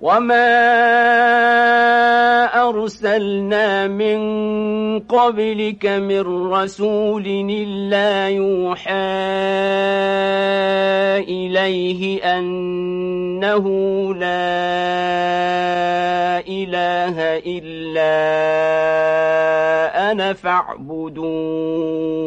وما أرسلنا من قبلك من رسول إلا يوحى إليه أنه لا إله إلا أنا فاعبدون